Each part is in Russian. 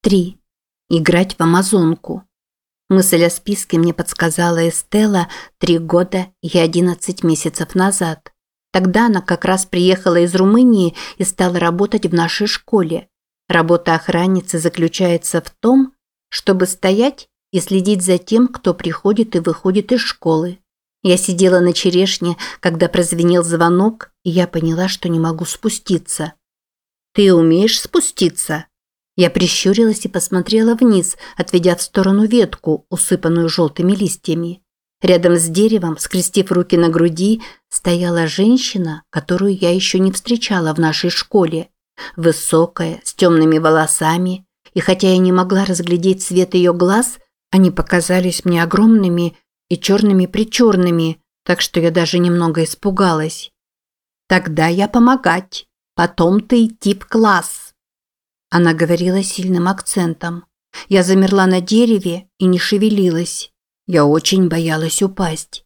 3. Играть в амазонку. Мысль о списке мне подсказала Эстела три года и одиннадцать месяцев назад. Тогда она как раз приехала из Румынии и стала работать в нашей школе. Работа охранницы заключается в том, чтобы стоять и следить за тем, кто приходит и выходит из школы. Я сидела на черешне, когда прозвенел звонок, и я поняла, что не могу спуститься. «Ты умеешь спуститься?» Я прищурилась и посмотрела вниз, отведя в сторону ветку, усыпанную желтыми листьями. Рядом с деревом, скрестив руки на груди, стояла женщина, которую я еще не встречала в нашей школе. Высокая, с темными волосами, и хотя я не могла разглядеть цвет ее глаз, они показались мне огромными и черными-причерными, так что я даже немного испугалась. «Тогда я помогать, потом ты идти в класс», она говорила сильным акцентом. Я замерла на дереве и не шевелилась. Я очень боялась упасть.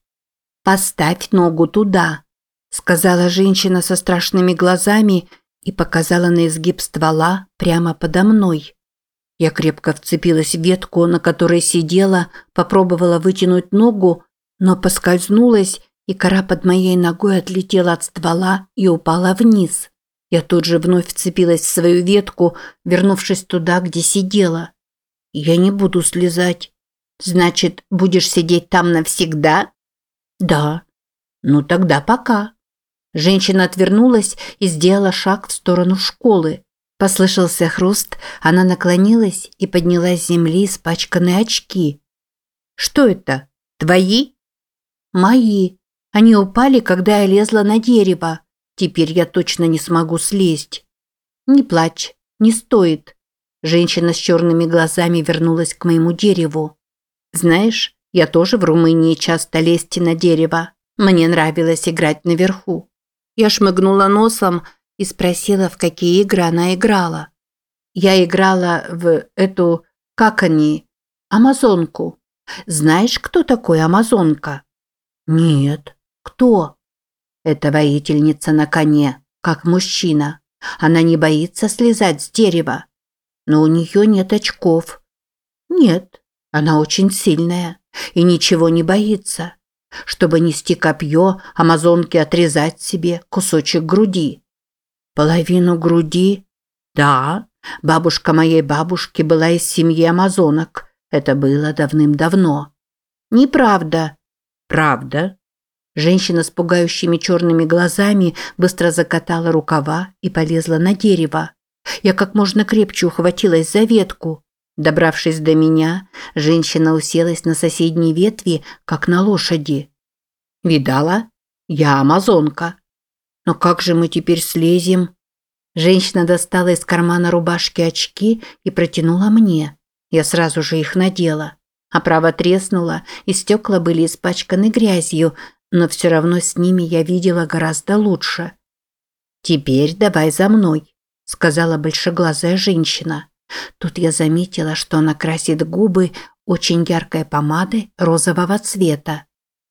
«Поставь ногу туда», – сказала женщина со страшными глазами и показала на изгиб ствола прямо подо мной. Я крепко вцепилась в ветку, на которой сидела, попробовала вытянуть ногу, но поскользнулась, и кора под моей ногой отлетела от ствола и упала вниз. Я тут же вновь вцепилась в свою ветку, вернувшись туда, где сидела. Я не буду слезать. Значит, будешь сидеть там навсегда? Да. Ну тогда пока. Женщина отвернулась и сделала шаг в сторону школы. Послышался хруст, она наклонилась и подняла с земли испачканные очки. «Что это? Твои?» «Мои. Они упали, когда я лезла на дерево. Теперь я точно не смогу слезть. Не плачь, не стоит. Женщина с черными глазами вернулась к моему дереву. Знаешь, я тоже в Румынии часто лезть на дерево. Мне нравилось играть наверху. Я шмыгнула носом и спросила, в какие игры она играла. Я играла в эту, как они, амазонку. Знаешь, кто такой амазонка? Нет. Кто? Это воительница на коне, как мужчина. Она не боится слезать с дерева. Но у нее нет очков. Нет, она очень сильная и ничего не боится. Чтобы нести копье, амазонке отрезать себе кусочек груди. Половину груди? Да, бабушка моей бабушки была из семьи амазонок. Это было давным-давно. Неправда. Правда? Женщина с пугающими черными глазами быстро закатала рукава и полезла на дерево. Я как можно крепче ухватилась за ветку. Добравшись до меня, женщина уселась на соседней ветви, как на лошади. «Видала? Я амазонка». «Но как же мы теперь слезем?» Женщина достала из кармана рубашки очки и протянула мне. Я сразу же их надела. Оправа треснула, и стекла были испачканы грязью, но все равно с ними я видела гораздо лучше. «Теперь давай за мной», – сказала большеглазая женщина. Тут я заметила, что она красит губы очень яркой помадой розового цвета.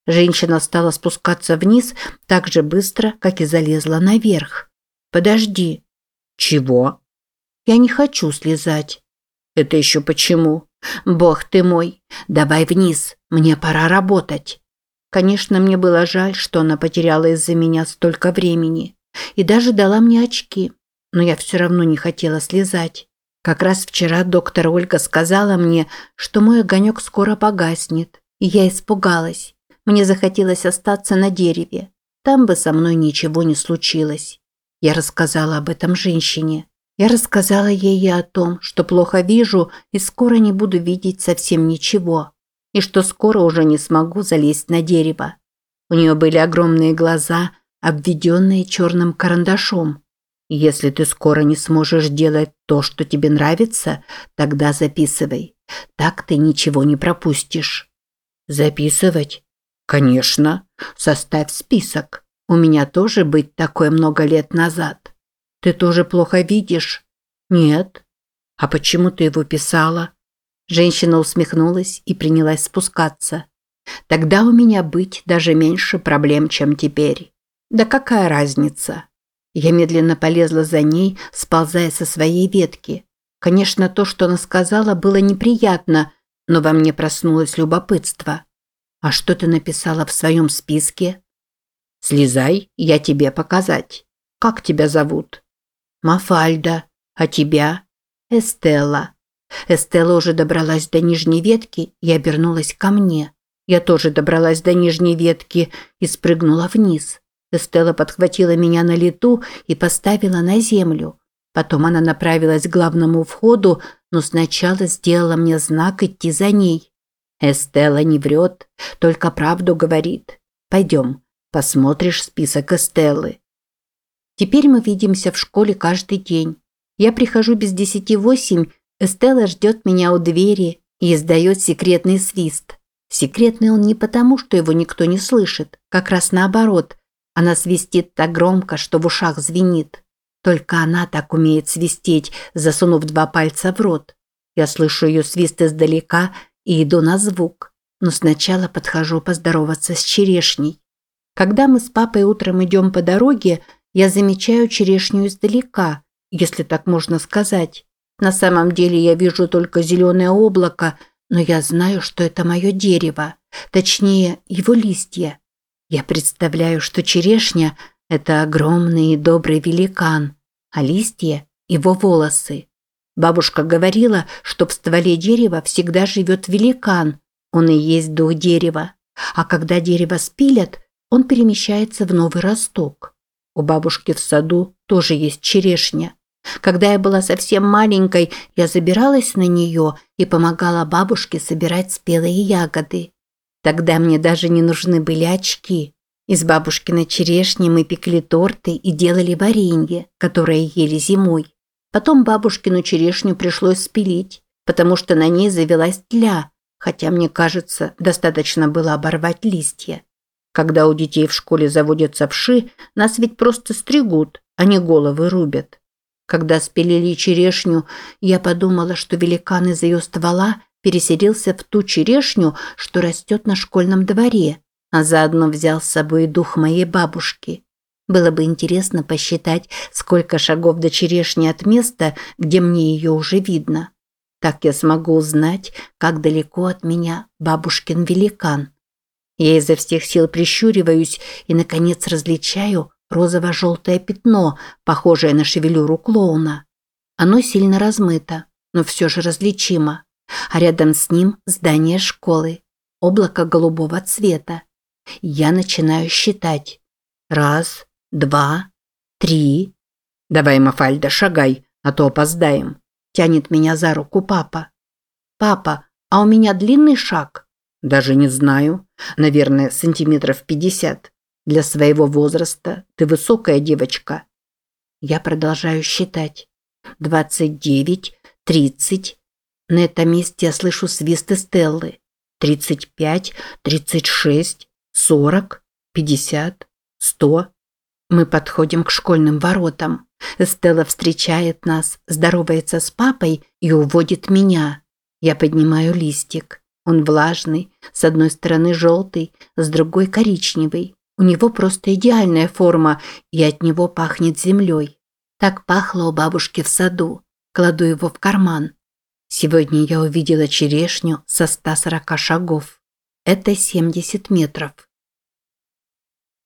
Женщина стала спускаться вниз так же быстро, как и залезла наверх. «Подожди». «Чего?» «Я не хочу слезать». «Это еще почему?» «Бог ты мой, давай вниз, мне пора работать». Конечно, мне было жаль, что она потеряла из-за меня столько времени. И даже дала мне очки. Но я все равно не хотела слезать. Как раз вчера доктор Ольга сказала мне, что мой огонек скоро погаснет. И я испугалась. Мне захотелось остаться на дереве. Там бы со мной ничего не случилось. Я рассказала об этом женщине. Я рассказала ей и о том, что плохо вижу и скоро не буду видеть совсем ничего и что скоро уже не смогу залезть на дерево. У нее были огромные глаза, обведенные черным карандашом. Если ты скоро не сможешь делать то, что тебе нравится, тогда записывай. Так ты ничего не пропустишь. Записывать? Конечно. Составь список. У меня тоже быть такое много лет назад. Ты тоже плохо видишь? Нет. А почему ты его писала? Женщина усмехнулась и принялась спускаться. Тогда у меня быть даже меньше проблем, чем теперь. Да какая разница? Я медленно полезла за ней, сползая со своей ветки. Конечно, то, что она сказала, было неприятно, но во мне проснулось любопытство. «А что ты написала в своем списке?» «Слезай, я тебе показать. Как тебя зовут?» «Мафальда. А тебя?» «Эстелла». Эстелла уже добралась до нижней ветки и обернулась ко мне. Я тоже добралась до нижней ветки и спрыгнула вниз. Эстелла подхватила меня на лету и поставила на землю. Потом она направилась к главному входу, но сначала сделала мне знак идти за ней. Эстелла не врет, только правду говорит. Пойдем, посмотришь список Эстеллы. Теперь мы видимся в школе каждый день. Я прихожу без десяти восемь, Эстелла ждет меня у двери и издает секретный свист. Секретный он не потому, что его никто не слышит, как раз наоборот. Она свистит так громко, что в ушах звенит. Только она так умеет свистеть, засунув два пальца в рот. Я слышу ее свист издалека и иду на звук. Но сначала подхожу поздороваться с черешней. Когда мы с папой утром идем по дороге, я замечаю черешню издалека, если так можно сказать. На самом деле я вижу только зеленое облако, но я знаю, что это мое дерево, точнее, его листья. Я представляю, что черешня это огромный и добрый великан, а листья – его волосы. Бабушка говорила, что в стволе дерева всегда живет великан, он и есть дух дерева. А когда дерево спилят, он перемещается в новый росток. У бабушки в саду тоже есть черешня. Когда я была совсем маленькой, я забиралась на нее и помогала бабушке собирать спелые ягоды. Тогда мне даже не нужны были очки. Из бабушкиной черешни мы пекли торты и делали варенье, которое ели зимой. Потом бабушкину черешню пришлось спилить, потому что на ней завелась тля, хотя, мне кажется, достаточно было оборвать листья. Когда у детей в школе заводятся вши, нас ведь просто стригут, а не головы рубят. Когда спилили черешню, я подумала, что великан из ее ствола переселился в ту черешню, что растет на школьном дворе, а заодно взял с собой дух моей бабушки. Было бы интересно посчитать, сколько шагов до черешни от места, где мне ее уже видно. Так я смогу узнать, как далеко от меня бабушкин великан. Я изо всех сил прищуриваюсь и, наконец, различаю розово-желтое пятно, похожее на шевелюру клоуна. Оно сильно размыто, но все же различимо. А рядом с ним здание школы. Облако голубого цвета. Я начинаю считать. Раз, два, три. Давай, Мафальда, шагай, а то опоздаем. Тянет меня за руку папа. Папа, а у меня длинный шаг? Даже не знаю. Наверное, сантиметров пятьдесят. Для своего возраста ты высокая девочка. Я продолжаю считать. Двадцать девять, тридцать. На этом месте я слышу свист Стеллы. Тридцать пять, тридцать шесть. Сорок, пятьдесят, сто. Мы подходим к школьным воротам. Эстелла встречает нас, здоровается с папой и уводит меня. Я поднимаю листик. Он влажный, с одной стороны желтый, с другой коричневый. У него просто идеальная форма, и от него пахнет землей. Так пахло у бабушки в саду. Кладу его в карман. Сегодня я увидела черешню со 140 шагов. Это 70 метров.